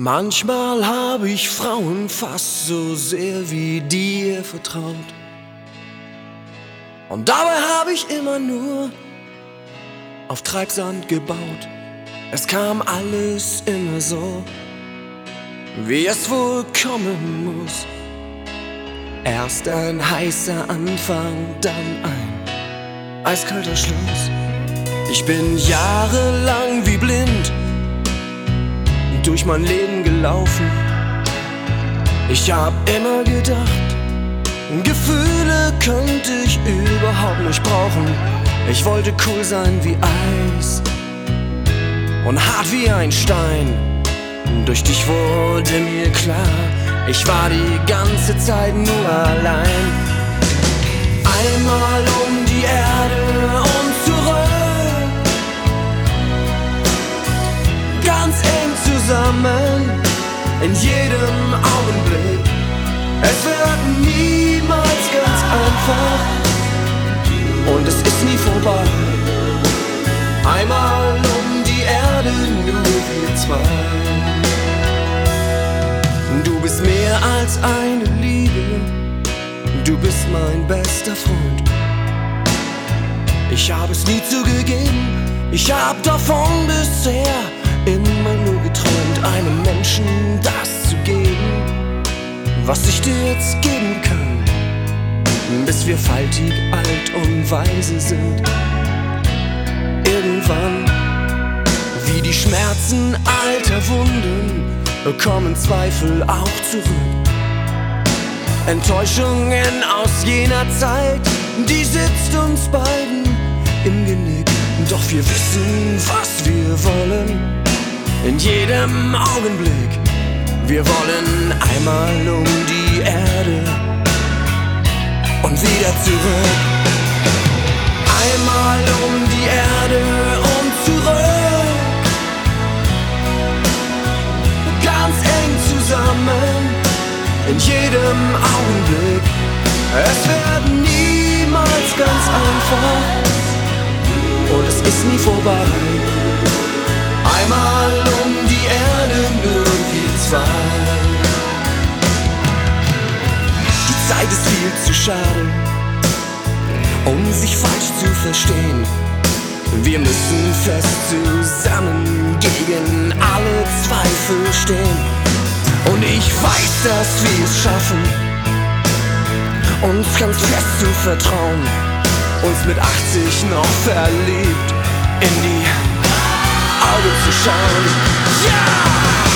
Manchmal habe ich Frauen fast so sehr wie dir vertraut. Und dabei habe ich immer nur auf Treibsand gebaut. Es kam alles immer so, wie es wohl kommen muss. Erst ein heißer Anfang, dann ein eiskalter Schluss. Ich bin jahrelang wie blind durch mein Leben gelaufen. Ich hab immer gedacht, Gefühle könnte ich überhaupt nicht brauchen. Ich wollte cool sein wie Eis und hart wie ein Stein. Durch dich wurde mir klar, ich war die ganze Zeit nur allein. Einmal um die Erde in jedem Augenblick. Es wird niemals ganz einfach und es ist nie vorbei. Einmal um die Erde, nur wir zwei. Du bist mehr als eine Liebe, du bist mein bester Freund. Ich habe es nie zugegeben, ich hab davon bisher was ich dir jetzt geben kann, bis wir faltig alt und weise sind. Irgendwann, wie die Schmerzen alter Wunden, kommen Zweifel auch zurück. Enttäuschungen aus jener Zeit, die sitzt uns beiden im Genick. Doch wir wissen, was wir wollen, in jedem Augenblick. Wir wollen einmal um die Erde und wieder zurück. Einmal um die Erde und zurück. Ganz eng zusammen, in jedem Augenblick. Es wird niemals ganz einfach und es ist nie vorbei. Zwei. Die Zeit ist viel zu schade, um sich falsch zu verstehen. Wir müssen fest zusammen gegen alle Zweifel stehen. Und ich weiß, dass wir es schaffen, uns ganz fest zu vertrauen. Uns mit 80 noch verliebt in die Augen zu schauen. Ja!